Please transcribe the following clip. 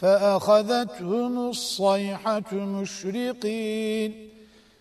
فأخذتهم الصيحة مشرقين.